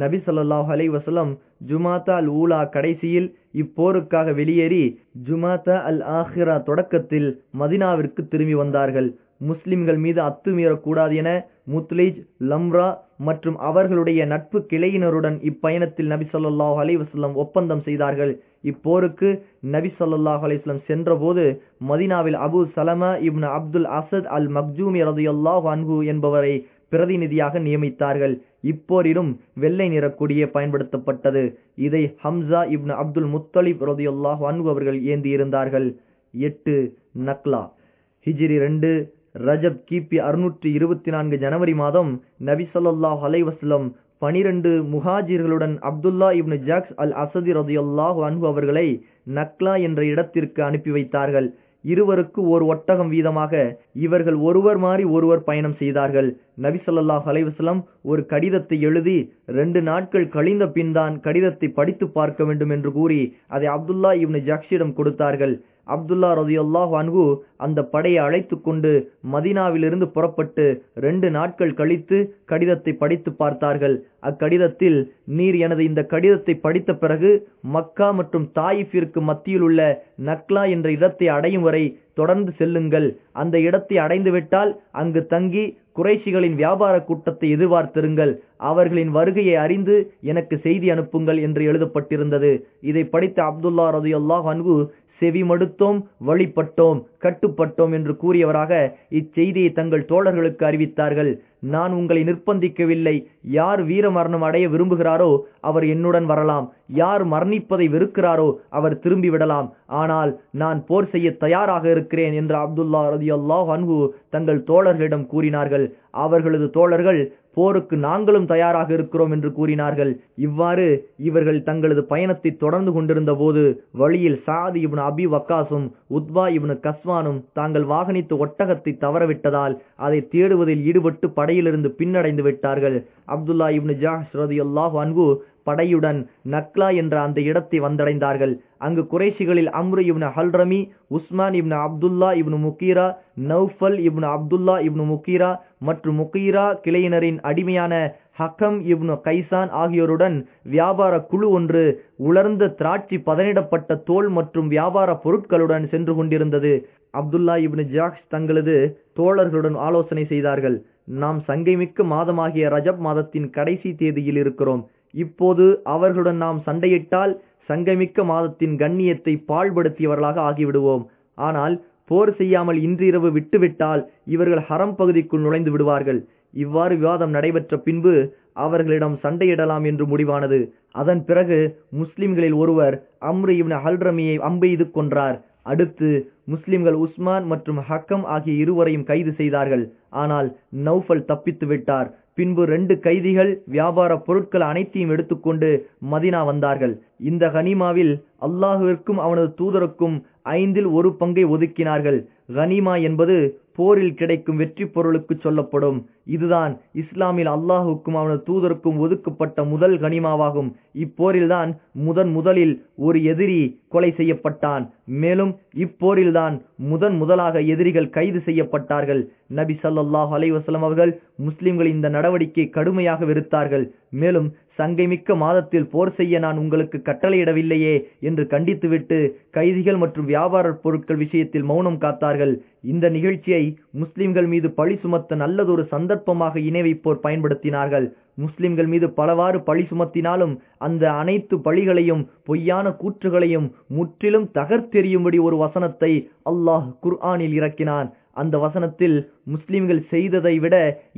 S1: நபி சொல்லாஹ் அலை வசலம் ஜுமாத்தா அல் ஊலா கடைசியில் இப்போருக்காக வெளியேறி ஜுமாத்தா அல் ஆஹிரா தொடக்கத்தில் மதினாவிற்கு திரும்பி வந்தார்கள். முஸ்லிம்கள் மீது அத்துமீறக்கூடாது என முத்லிஜ் லம்ரா மற்றும் அவர்களுடைய நட்பு கிளையினருடன் இப்பயணத்தில் நபி சொல்லாஹ் அலைஹி ஒப்பந்தம் செய்தார்கள். இப்போருக்கு நபி சொல்லாஹ் அலைஹி சென்றபோது மதினாவில் அபு சலமா இப்னு அப்துல் அசத் அல் மக்ஜூமி ரதியல்லாஹு அன்பு என்பவரை பிரதிநிதியாக நியமித்தார்கள். இப்போரிலும் வெள்ளை நிற கொடியே பயன்படுத்தப்பட்டது. இதை ஹம்சா இப்னு அப்துல் முத்தலிப் ரதியல்லாஹு அன்பு அவர்கள் ஏந்தி இருந்தார்கள் எட்டு நக்லா. ஹிஜிரி ரெண்டு ரஜப் கிபி அறுநூற்றி இருபத்தி நான்கு ஜனவரி மாதம் நபி ஸல்லல்லாஹு பனிரெண்டு முஹாஜிர்களுடன் அப்துல்லா இப்னு ஜாக்ஸ் அல் அசதி ரதியுல்லாஹு அன்பு அவர்களை நக்லா என்ற இடத்திற்கு அனுப்பி வைத்தார்கள். இருவருக்கு ஒரு ஒட்டகம் வீதமாக இவர்கள் ஒருவர் மாறி ஒருவர் பயணம் செய்தார்கள். நபி ஸல்லல்லாஹு ஒரு கடிதத்தை எழுதி ரெண்டு நாட்கள் கழிந்த பின் தான் கடிதத்தை படித்து பார்க்க வேண்டும் என்று கூறி அதை அப்துல்லா இவனு ஜக்ஷிடம் கொடுத்தார்கள். அப்துல்லா ரதியுல்லாஹ் அன்ஹு அந்த படையை அழைத்து கொண்டு மதினாவிலிருந்து புறப்பட்டு ரெண்டு நாட்கள் கழித்து கடிதத்தை படித்து பார்த்தார்கள். அக்கடிதத்தில் நீர் எனது இந்த கடிதத்தை படித்த பிறகு மக்கா மற்றும் தாயிஃபிற்கு மத்தியில் உள்ள நக்லா என்ற இடத்தை அடையும் வரை தொடர்ந்து செல்லுங்கள். அந்த இடத்தை அடைந்துவிட்டால் அங்கு தங்கி குறைஷிகளின் வியாபார கூட்டத்தை எதிர்பார்த்திருங்கள். அவர்களின் வருகையை அறிந்து எனக்கு செய்தி அனுப்புங்கள் என்று எழுதப்பட்டிருந்தது. இதை படித்த அப்துல்லா ரதியுல்லாஹ் அன்கு செவிமடுத்தோம் வழிபட்டோம் கட்டுப்பட்டோம் என்று கூறியவராக இச்செய்தியை தங்கள் தோழர்களுக்கு அறிவித்தார்கள். நான் உங்களை நிர்பந்திக்கவில்லை யார் வீர மரணம் அடைய விரும்புகிறாரோ அவர் என்னுடன் வரலாம். யார் மரணிப்பதை வெறுக்கிறாரோ அவர் திரும்பி விடலாம் ஆனால் நான் போர் செய்ய தயாராக இருக்கிறேன் என்று அப்துல்லா ரதி அன்பு தங்கள் தோழர்களிடம் கூறினார்கள். அவர்களது தோழர்கள் போருக்கு நாங்களும் தயாராக இருக்கிறோம் என்று கூறினார்கள். இவ்வாறு இவர்கள் தங்களது பயணத்தை தொடர்ந்து கொண்டிருந்த போது வழியில் சாத் இப்னு அபி வக்காசும் உத்வா இப்னு கஸ்வானும் தாங்கள் வாகனித்த ஒட்டகத்தை தவறவிட்டதால் அதை தேடுவதில் ஈடுபட்டு படையிலிருந்து பின்னடைந்து விட்டார்கள். அப்துல்லா இப்னு ஜாஹ் ரதியுல்லாஹு அன்பு படையுடன் நக்லா என்ற அந்த இடத்தை வந்தடைந்தார்கள். அங்கு குறைஷிகளில் அம்ரு இப்னு ஹல்ரமி உஸ்மான் இப்னு அப்துல்லா இப்னு முக்கீரா நௌஃபல் இப்னு அப்துல்லா இப்னு முக்கீரா மற்றும் முக்கீரா கிளையினரின் அடிமையான ஹக்கம் இப்னு கைசான் ஆகியோருடன் வியாபார குழு ஒன்று உலர்ந்த திராட்சை பதனிடப்பட்ட தோல் மற்றும் வியாபார பொருட்களுடன் சென்று கொண்டிருந்தது. அப்துல்லா இப்னு ஜாக்ஸ் தங்களது தோழர்களுடன் ஆலோசனை செய்தார்கள். நாம் சங்கைமிக்க மாதமாகிய ரஜப் மாதத்தின் கடைசி தேதியில் இருக்கிறோம். இப்போது அவர்களுடன் நாம் சண்டையிட்டால் சங்கமிக்க மாதத்தின் கண்ணியத்தை பாழ்படுத்தியவர்களாக ஆகிவிடுவோம். ஆனால் போர் செய்யாமல் இன்றிரவு விட்டுவிட்டால் இவர்கள் ஹரம் பகுதிக்குள் நுழைந்து விடுவார்கள். இவ்வாறு விவாதம் நடைபெற்ற பின்பு அவர்களிடம் சண்டையிடலாம் என்று முடிவானது. அதன் பிறகு முஸ்லிம்களில் ஒருவர் அம்ரு இவன் ஹல்ரமியை அம்பெய்து கொன்றார். அடுத்து முஸ்லிம்கள் உஸ்மான் மற்றும் ஹக்கம் ஆகிய இருவரையும் கைது செய்தார்கள். ஆனால் நௌஃபல் தப்பித்து விட்டார். பின்பு ரெண்டு கைதிகள் வியாபார பொருட்கள் அனைத்தையும் எடுத்துக்கொண்டு மதினா வந்தார்கள். இந்த கனிமாவில் அல்லாஹுவிற்கும் அவனது தூதருக்கும் ஐந்தில் ஒரு பங்கை ஒதுக்கினார்கள். கனிமா என்பது போரில் கிடைக்கும் வெற்றி பொருளுக்கு சொல்லப்படும். இதுதான் இஸ்லாமில் அல்லாஹுக்கும் அவனது தூதருக்கும் ஒதுக்கப்பட்ட முதல் கனிமாவாகும். இப்போரில்தான் முதன் முதலில் ஒரு எதிரி கொலை செய்யப்பட்டான். மேலும் இப்போரில்தான் முதன் முதலாக எதிரிகள் கைது செய்யப்பட்டார்கள். நபி சல்லாஹ் அலைவசலம் அவர்கள் முஸ்லிம்கள் இந்த நடவடிக்கை கடுமையாக வெறுத்தார்கள். மேலும் சங்கைமிக்க மாதத்தில் போர் செய்ய நான் உங்களுக்கு கட்டளையிடவில்லையே என்று கண்டித்துவிட்டு கைதிகள் மற்றும் வியாபார பொருட்கள் விஷயத்தில் மௌனம் காத்தார்கள். இந்த நிகழ்ச்சியை முஸ்லிம்கள் மீது பழி சுமத்த நல்லதொரு சந்தர்ப்பமாக இணைவைப்போர் பயன்படுத்தினார்கள். முஸ்லிம்கள் மீது பலவாறு பழி சுமத்தினாலும் அந்த அனைத்து பழிகளையும் பொய்யான கூற்றுகளையும் முற்றிலும் தகர்த்தெறியும்படி ஒரு வசனத்தை அல்லாஹ் குர்ஆனில் இறக்கினான். அந்த வசனத்தில் முஸ்லிம்கள் செய்ததை விட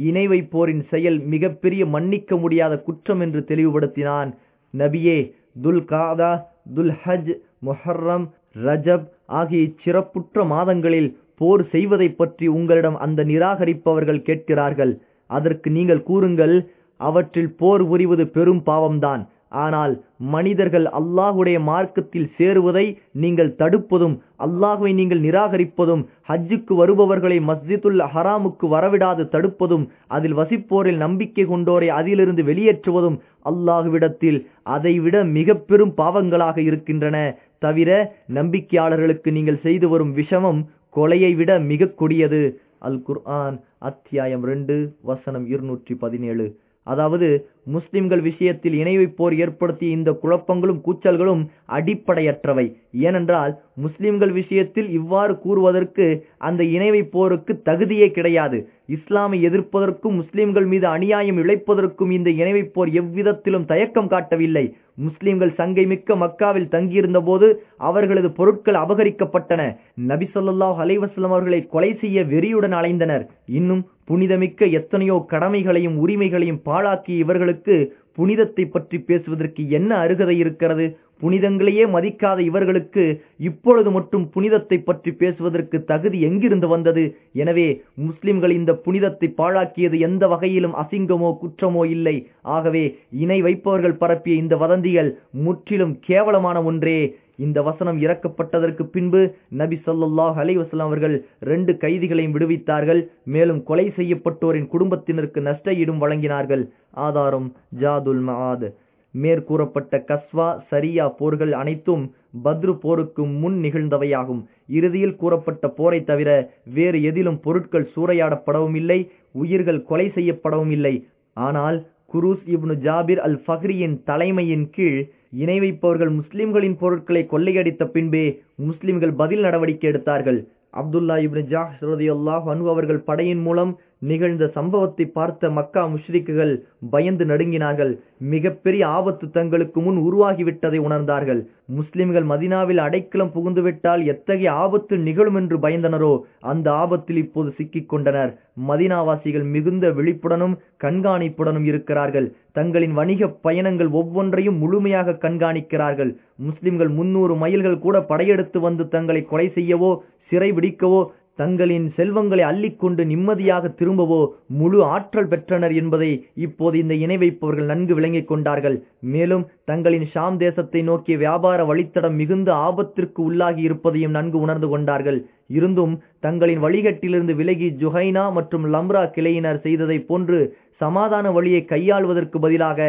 S1: இணை வைப்போரின் செயல் மிகப்பெரிய மன்னிக்க முடியாத குற்றம் என்று தெளிவுபடுத்தினான். நபியே துல் காதா துல் ஹஜ் முஹர்ரம் ரஜப் ஆகிய சிறப்புற்ற மாதங்களில் போர் செய்வதை பற்றி உங்களிடம் அந்த நிராகரிப்பவர்கள் கேட்கிறார்கள். அதற்கு நீங்கள் கூறுங்கள் அவற்றில் போர் புரிவது பெரும் பாவம்தான். ஆனால் மனிதர்கள் அல்லாஹுடைய மார்க்கத்தில் சேருவதை நீங்கள் தடுப்பதும் அல்லாஹுவை நீங்கள் நிராகரிப்பதும் ஹஜ்ஜுக்கு வருபவர்களை மஸ்ஜிதுல் ஹராமுக்கு வரவிடாது தடுப்பதும் அதில் வசிப்போரில் நம்பிக்கை கொண்டோரை அதிலிருந்து வெளியேற்றுவதும் அல்லாஹுவிடத்தில் அதைவிட மிக பெரும் பாவங்களாக இருக்கின்றன. தவிர நம்பிக்கையாளர்களுக்கு நீங்கள் செய்து வரும் விஷமம் கொலையை விட மிக கொடியது. அல் குர்ஆன் அத்தியாயம் ரெண்டு வசனம் இருநூற்றி பதினேழு. அதாவது முஸ்லிம்கள் விஷயத்தில் இணை வைப்போர் ஏற்படுத்திய இந்த குழப்பங்களும் கூச்சல்களும் அடிப்படையற்றவை. ஏனென்றால் முஸ்லிம்கள் விஷயத்தில் இவ்வாறு கூறுவதற்கு அந்த இணை வைப்போருக்கு தகுதியே கிடையாது. இஸ்லாமை எதிர்ப்பதற்கும் முஸ்லிம்கள் மீது அநியாயம் இழைப்பதற்கும் இந்த இணை வைப்போர் எவ்விதத்திலும் தயக்கம் காட்டவில்லை. முஸ்லிம்கள் சங்கை மிக்க மக்காவில் தங்கியிருந்த போது அவர்களது பொருட்கள் அபகரிக்கப்பட்டன. நபி சொல்லாஹ் அலைவாஸ்லம் அவர்களை கொலை செய்ய வெறியுடன் அலைந்தனர். இன்னும் புனிதமிக்க எத்தனையோ கடமைகளையும் உரிமைகளையும் பாழாக்கிய இவர்களுக்கு புனிதத்தை பற்றி பேசுவதற்கு என்ன அருகதை இருக்கிறது? புனிதங்களையே மதிக்காத இவர்களுக்கு இப்பொழுது மட்டும் புனிதத்தை பற்றி பேசுவதற்கு தகுதி எங்கிருந்து வந்தது? எனவே முஸ்லிம்கள் இந்த புனிதத்தை பாழாக்கியது எந்த வகையிலும் அசிங்கமோ குற்றமோ இல்லை. ஆகவே இணை வைப்பவர்கள் பரப்பிய இந்த வதந்திகள் முற்றிலும் கேவலமான ஒன்றே. இந்த வசனம் இறக்கப்பட்டதற்கு பின்பு நபி சொல்லாஹ் அலைவாஸ்லாம் அவர்கள் ரெண்டு கைதிகளையும் விடுவித்தார்கள். மேலும் கொலை செய்யப்பட்டோரின் குடும்பத்தினருக்கு நஷ்ட ஈடும் வழங்கினார்கள். ஆதாரம் ஜாதுல் மஹாத் மேற்கூறப்பட்ட கஸ்வா சரியா போர்கள் அனைத்தும் பத்ரு போருக்கு முன் நிகழ்ந்தவையாகும். இறுதியில் கூறப்பட்ட போரை தவிர வேறு எதிலும் பொருட்கள் சூறையாடப்படவும் இல்லை உயிர்கள் கொலை செய்யப்படவும் இல்லை ஆனால் குரூஸ் இப்னு ஜாபிர் அல் ஃபஹ்ரியின் தலைமையின் கீழ் இணை வைப்பவர்கள் முஸ்லிம்களின் பொருட்களை கொள்ளையடித்த பின்பே முஸ்லிம்கள் பதில் நடவடிக்கை எடுத்தார்கள். அப்துல்லா இப்னு ஜாஹ் ரதியுல்லாஹ் அன்ஹு அவர்கள் படையின் மூலம் நிகழ்ந்த சம்பவத்தை பார்த்த மக்கா முஷ்ரிக்குகள் பயந்து நடுங்கினார்கள். மிகப்பெரிய ஆபத்து தங்களுக்கு முன் உருவாகிவிட்டதை உணர்ந்தார்கள். முஸ்லிம்கள் மதினாவில் அடைக்கலம் புகுந்துவிட்டால் எத்தகைய ஆபத்து நிகழும் என்று பயந்தனரோ அந்த ஆபத்தில் இப்போது சிக்கிக் கொண்டனர். மதினாவாசிகள் மிகுந்த விழிப்புடனும் கண்காணிப்புடனும் இருக்கிறார்கள். தங்களின் வணிக பயணங்கள் ஒவ்வொன்றையும் முழுமையாக கண்காணிக்கிறார்கள். முஸ்லிம்கள் முன்னூறு மைல்கள் கூட படையெடுத்து வந்து தங்களை கொலை செய்யவோ சிறை பிடிக்கவோ தங்களின் செல்வங்களை அள்ளிக்கொண்டு நிம்மதியாக திரும்பவோ முழு ஆற்றல் பெற்றனர் என்பதை இப்போது இந்த இணை வைப்பவர்கள் நன்கு விளங்கிக் கொண்டார்கள். மேலும் தங்களின் ஷாம் தேசத்தை நோக்கிய வியாபார வழித்தடம் மிகுந்த ஆபத்திற்கு உள்ளாகி இருப்பதையும் நன்கு உணர்ந்து கொண்டார்கள். இருந்தும் தங்களின் வழிகட்டிலிருந்து விலகி ஜுஹைனா மற்றும் லம்ரா கிளையினர் செய்ததை போன்று சமாதான வழியை கையாள்வதற்கு பதிலாக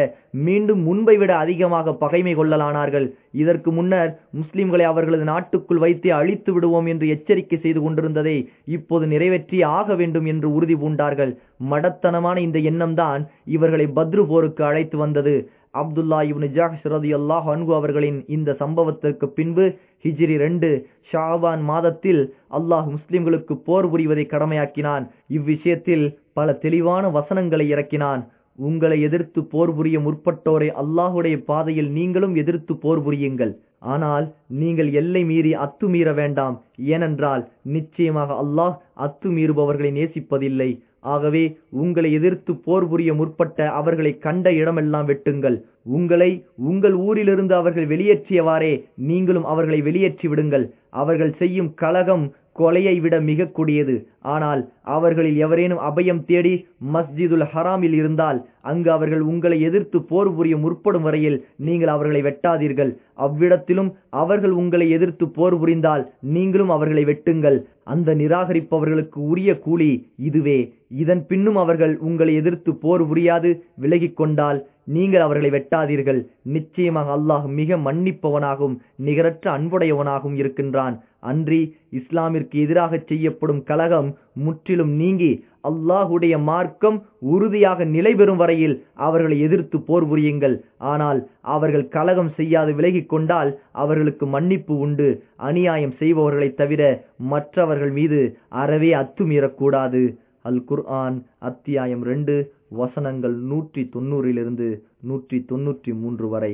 S1: மீண்டும் முன்பை விட அதிகமாக பகைமை கொள்ளலானார்கள். இதற்கு முன்னர் முஸ்லிம்களை அவர்களது நாட்டுக்குள் வைத்து அழித்து விடுவோம் என்று எச்சரிக்கை செய்து கொண்டிருந்ததை இப்போது நிறைவேற்றி ஆக வேண்டும் என்று உறுதி பூண்டார்கள். மடத்தனமான இந்த எண்ணம்தான் இவர்களை பத்ரு போருக்கு அழைத்து வந்தது. அப்துல்லா இப்னு ஜாஹ் ரதி அல்லாஹ் அன்கு அவர்களின் இந்த சம்பவத்திற்கு பின்பு ஹிஜ்ரி ரெண்டு ஷாபான் மாதத்தில் அல்லாஹ் முஸ்லிம்களுக்கு போர் புரிவதை கடமையாக்கினான். இவ்விஷயத்தில் பல தெளிவான வசனங்களை இறக்கினான். உங்களை எதிர்த்து போர் புரிய முற்பட்டோரை அல்லாஹுடைய பாதையில் நீங்களும் எதிர்த்து போர் புரியுங்கள். ஆனால் நீங்கள் எல்லை மீறி அத்துமீற வேண்டாம். ஏனென்றால் நிச்சயமாக அல்லாஹ் அத்துமீறுபவர்களை நேசிப்பதில்லை. ஆகவே உங்களை எதிர்த்து போர் புரிய முற்பட்ட அவர்களை கண்ட இடமெல்லாம் வெட்டுங்கள். உங்களை உங்கள் ஊரிலிருந்து அவர்கள் வெளியேற்றியவாறே நீங்களும் அவர்களை வெளியேற்றி விடுங்கள். அவர்கள் செய்யும் கலகம் கொலையை விட மிக கொடியது ஆனால் அவர்களில் எவரேனும் அபயம் தேடி மஸ்ஜிதுல் ஹராமில் இருந்தால் அங்கு அவர்கள் உங்களை எதிர்த்து போர் புரிய முற்படும் வரையில் நீங்கள் அவர்களை வெட்டாதீர்கள். அவ்விடத்திலும் அவர்கள் உங்களை எதிர்த்து போர் புரிந்தால் நீங்களும் அவர்களை வெட்டுங்கள். அந்த நிராகரிப்பவர்களுக்கு உரிய கூலி இதுவே. இதன் பின்னும் அவர்கள் உங்களை எதிர்த்து போர் புரியாது. விலகிக் கொண்டால் நீங்கள் அவர்களை வெட்டாதீர்கள். நிச்சயமாக அல்லாஹ் மிக மன்னிப்பவனாகவும் நிகரற்ற அன்புடையவனாகவும் இருக்கின்றான். அன்றி இஸ்லாமிற்கு எதிராக செய்யப்படும் கலகம் முற்றிலும் நீங்கி அல்லாஹுடைய மார்க்கம் உறுதியாக நிலை பெறும் வரையில் அவர்களை எதிர்த்து போர் புரியுங்கள். ஆனால் அவர்கள் கலகம் செய்யாது விலகிக் கொண்டால் அவர்களுக்கு மன்னிப்பு உண்டு. அநியாயம் செய்பவர்களை தவிர மற்றவர்கள் மீது அறவே அத்துமீறக்கூடாது. அல் குர்ஆன் அத்தியாயம் ரெண்டு. வசனங்கள் நூற்றி தொண்ணூறிலிருந்து நூற்றி தொன்னூற்றி மூன்று வரை.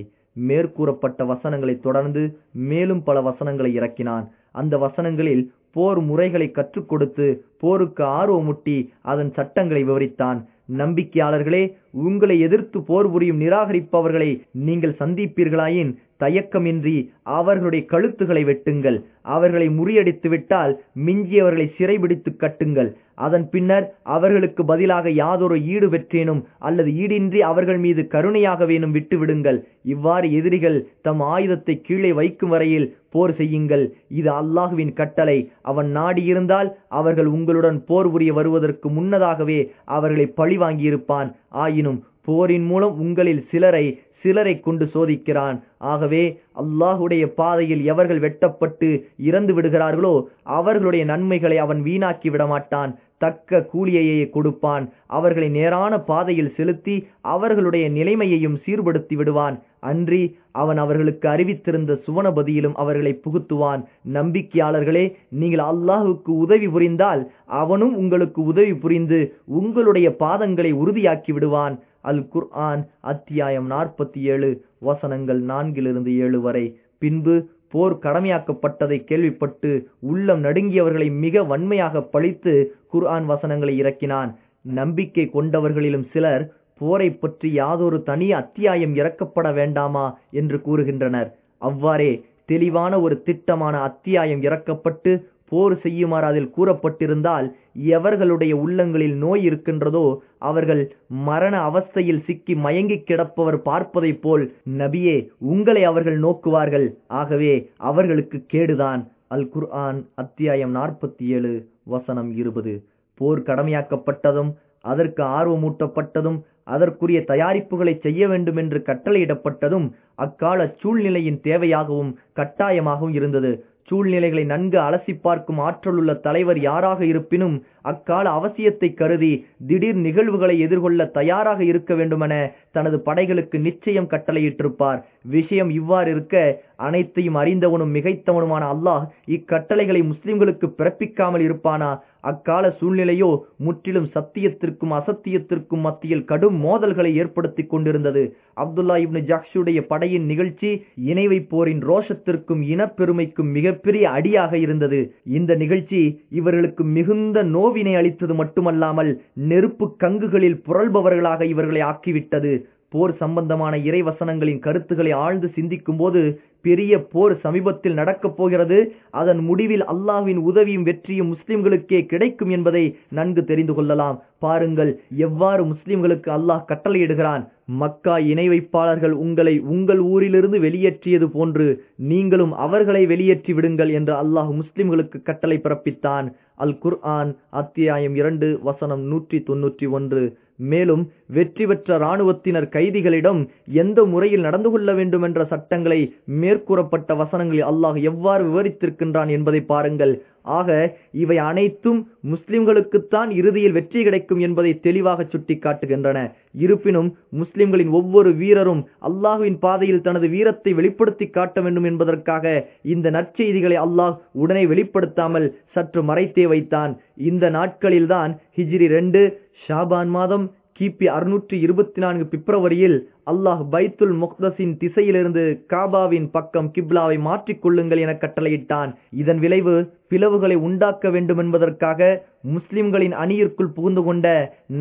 S1: மேற்கூறப்பட்ட வசனங்களை தொடர்ந்து மேலும் பல வசனங்களை இறக்கினான். அந்த வசனங்களில் போர் முறைகளை கற்றுக் கொடுத்து போருக்கு ஆர்வமுட்டி அதன் சட்டங்களை விவரித்தான். நம்பிக்கையாளர்களே உங்களை எதிர்த்து போர் புரியும் நிராகரிப்பவர்களை நீங்கள் சந்திப்பீர்களாயின் தயக்கமின்றி அவர்களுடைய கழுத்துகளை வெட்டுங்கள். அவர்களை முறியடித்து விட்டால் மிஞ்சியவர்களை சிறைபிடித்து கட்டுங்கள். அதன் பின்னர் அவர்களுக்கு பதிலாக யாதொரு ஈடு பெற்றேனும் அல்லது ஈடின்றி அவர்கள் மீது கருணையாகவேனும் விட்டுவிடுங்கள். இவ்வாறு எதிரிகள் தம் ஆயுதத்தை கீழே வைக்கும் வரையில் போர் செய்யுங்கள். இது அல்லாஹுவின் கட்டளை. அவன் நாடியிருந்தால் அவர்கள் உங்களுடன் போர் புரிய வருவதற்கு முன்னதாகவே அவர்களை பழி வாங்கியிருப்பான். ஆயினும் போரின் மூலம் உங்களில் சிலரை சிலரை கொண்டு சோதிக்கிறான். ஆகவே அல்லாஹுடைய பாதையில் எவர்கள் வெட்டப்பட்டு இறந்து விடுகிறார்களோ அவர்களுடைய நன்மைகளை அவன் வீணாக்கி விடமாட்டான். தக்க கூலியையே கொடுப்பான். அவர்களை நேரான பாதையில் செலுத்தி அவர்களுடைய நிலைமையையும் சீர்படுத்தி விடுவான். அன்றி அவன் அவர்களுக்கு அறிவித்திருந்த சுவனபதியிலும் அவர்களை புகுத்துவான். நம்பிக்கையாளர்களே நீங்கள் அல்லாஹுக்கு உதவி புரிந்தால் அவனும் உங்களுக்கு உதவி புரிந்து உங்களுடைய பாதங்களை உறுதியாக்கி விடுவான். அல் குர்ஆன் அத்தியாயம் நாற்பத்தி ஏழு வசனங்கள் நான்கிலிருந்து ஏழு வரை. பின்பு போர் கடமையாக்கப்பட்டதை கேள்விப்பட்டு உள்ளம் நடுங்கியவர்களை மிக வன்மையாக பழித்து குர்ஆன் வசனங்களை இறக்கினான். நம்பிக்கை கொண்டவர்களிலும் சிலர் போரை பற்றி யாதொரு தனி அத்தியாயம் இறக்கப்பட வேண்டாமா? என்று கூறுகின்றனர். அவ்வாறே தெளிவான ஒரு திட்டமான அத்தியாயம் இறக்கப்பட்டு போர் செய்யுமாறு அதில் கூறப்பட்டிருந்தால் எவர்களுடைய உள்ளங்களில் நோய் இருக்கின்றதோ அவர்கள் மரண அவஸ்தையில் சிக்கி மயங்கி கிடப்பவர் பார்ப்பதைப் போல் நபியே உங்களை அவர்கள் நோக்குவார்கள். ஆகவே அவர்களுக்கு கேடுதான். அல் குர்ஆன் அத்தியாயம் நாற்பத்தி ஏழு வசனம் இருபது. போர் கடமையாக்கப்பட்டதும் அதற்கு ஆர்வமூட்டப்பட்டதும் அதற்குரிய தயாரிப்புகளை செய்ய வேண்டும் என்று கட்டளையிடப்பட்டதும் அக்கால சூழ்நிலையின் தேவையாகவும் கட்டாயமாகவும் இருந்தது. சூழ்நிலைகளை நன்கு அலசி பார்க்கும் ஆற்றலுள்ள தலைவர் யாராக இருப்பினும் அக்கால அவசியத்தை கருதி திடீர் நிகழ்வுகளை எதிர்கொள்ள தயாராக இருக்க வேண்டுமென தனது படைகளுக்கு நிச்சயம் கட்டளையிட்டிருப்பார். விஷயம் இவ்வாறு இருக்க அனைத்தையும் அறிந்தவனும் மிகைத்தவனுமான அல்லாஹ் இக்கட்டளைகளை முஸ்லிம்களுக்கு பிறப்பிக்காமல் இருப்பானா? அக்கால சூழ்நிலையோ முற்றிலும் சத்தியத்திற்கும் அசத்தியத்திற்கும் மத்தியில் கடும் மோதல்களை ஏற்படுத்தி கொண்டிருந்தது. அப்துல்லா இப்னு ஜாக்ஷுடைய படையின் நிகழ்ச்சி இணைவை போரின் ரோஷத்திற்கும் இனப்பெருமைக்கும் மிகப்பெரிய அடியாக இருந்தது. இந்த நிகழ்ச்சி இவர்களுக்கு மிகுந்த நோவினை அளித்தது மட்டுமல்லாமல் நெருப்பு கங்குகளில் புரள்பவர்களாக இவர்களை ஆக்கிவிட்டது. போர் சம்பந்தமான இறைவசனங்களின் கருத்துக்களை ஆழ்ந்து சிந்திக்கும் போது பெரிய போர் சமீபத்தில் நடக்கப் போகிறது. அதன் முடிவில் அல்லாவின் உதவியும் வெற்றியும் முஸ்லிம்களுக்கே கிடைக்கும் என்பதை நன்கு தெரிந்து கொள்ளலாம். பாருங்கள் எவ்வாறு முஸ்லிம்களுக்கு அல்லாஹ் கட்டளையிடுகிறான். மக்கா இணை வைப்பாளர்கள் உங்களை உங்கள் ஊரிலிருந்து வெளியேற்றியது போன்று நீங்களும் அவர்களை வெளியேற்றி விடுங்கள் என்று அல்லாஹ் முஸ்லிம்களுக்கு கட்டளை பிறப்பித்தான். அல் குர்ஆன் அத்தியாயம் இரண்டு வசனம் நூற்றி தொன்னூற்றி ஒன்று. மேலும் வெற்றி பெற்ற இராணுவத்தினர் கைதிகளிடம் எந்த முறையில் நடந்து கொள்ள வேண்டும் என்ற சட்டங்களை மேற்கூறப்பட்ட வசனங்களில் அல்லாஹ் எவ்வாறு விவரித்திருக்கின்றான் என்பதை பாருங்கள். ஆக இவை அனைத்தும் முஸ்லிம்களுக்குத்தான் இறுதியில் வெற்றி கிடைக்கும் என்பதை தெளிவாக சுட்டிக்காட்டுகின்றன. இருப்பினும் முஸ்லிம்களின் ஒவ்வொரு வீரரும் அல்லாஹுவின் பாதையில் தனது வீரத்தை வெளிப்படுத்தி காட்ட வேண்டும் என்பதற்காக இந்த நற்செய்திகளை அல்லாஹ் உடனே வெளிப்படுத்தாமல் சற்று மறைத்தே வைத்தான். இந்த நாட்களில்தான் ஹிஜ்ரி ரெண்டு ஷாபான் மாதம் கிபி அறுநூற்றி இருபத்தி நான்கு பிப்ரவரியில் அல்லாஹ் பைத்துல் முக்தஸின் திசையிலிருந்து காபாவின் பக்கம் கிப்லாவை மாற்றிக்கொள்ளுங்கள் என கட்டளையிட்டான். இதன் விளைவு பிளவுகளை உண்டாக்க வேண்டும் என்பதற்காக முஸ்லிம்களின் அணியிற்குள் புகுந்து கொண்ட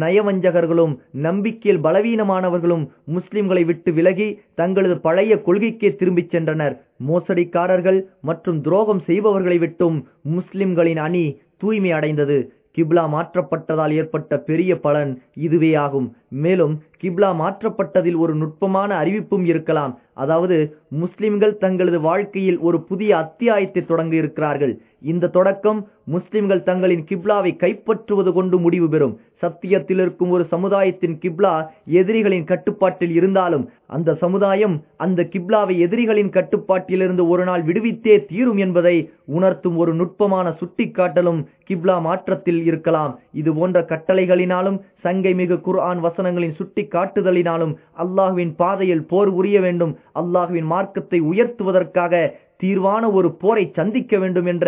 S1: நயவஞ்சகர்களும் நம்பிக்கையில் பலவீனமானவர்களும் முஸ்லிம்களை விட்டு விலகி தங்களது பழைய கொள்கைக்கே திரும்பிச் சென்றனர். மோசடிக்காரர்கள் மற்றும் துரோகம் செய்பவர்களை விட்டும் முஸ்லிம்களின் அணி தூய்மை அடைந்தது கிப்லா மாற்றப்பட்டதால் ஏற்பட்ட பெரிய பலன் இதுவே ஆகும் மேலும் கிப்லா மாற்றப்பட்டதில் ஒரு நுட்பமான அறிவிப்பும் இருக்கலாம். அதாவது முஸ்லிம்கள் தங்களது வாழ்க்கையில் ஒரு புதிய அத்தியாயத்தை தொடங்க இருக்கிறார்கள். இந்த தொடக்கம் முஸ்லிம்கள் தங்களின் கிப்லாவை கைப்பற்றுவது கொண்டு முடிவு பெறும். சத்தியத்தில் இருக்கும் ஒரு சமுதாயத்தின் கிப்லா எதிரிகளின் கட்டுப்பாட்டில் இருந்தாலும் அந்த சமுதாயம் அந்த கிப்லாவை எதிரிகளின் கட்டுப்பாட்டிலிருந்து ஒரு நாள் விடுவித்தே தீரும் என்பதை உணர்த்தும் ஒரு நுட்பமான சுட்டிக்காட்டலும் கிப்லா மாற்றத்தில் இருக்கலாம். இது போன்ற கட்டளைகளினாலும் சங்கை மிகு குர்ஆன் வசனங்களின் சுட்டி காட்டுதலினாலும் அல்லாஹுவின் பாதையில் போர் புரிய வேண்டும். அல்லாஹுவின் மார்க்கத்தை உயர்த்துவதற்காக தீர்வான ஒரு போரை சந்திக்க வேண்டும் என்ற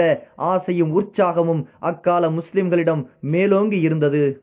S1: ஆசையும் உற்சாகமும் அக்கால முஸ்லிம்களிடம் மேலோங்கி இருந்தது.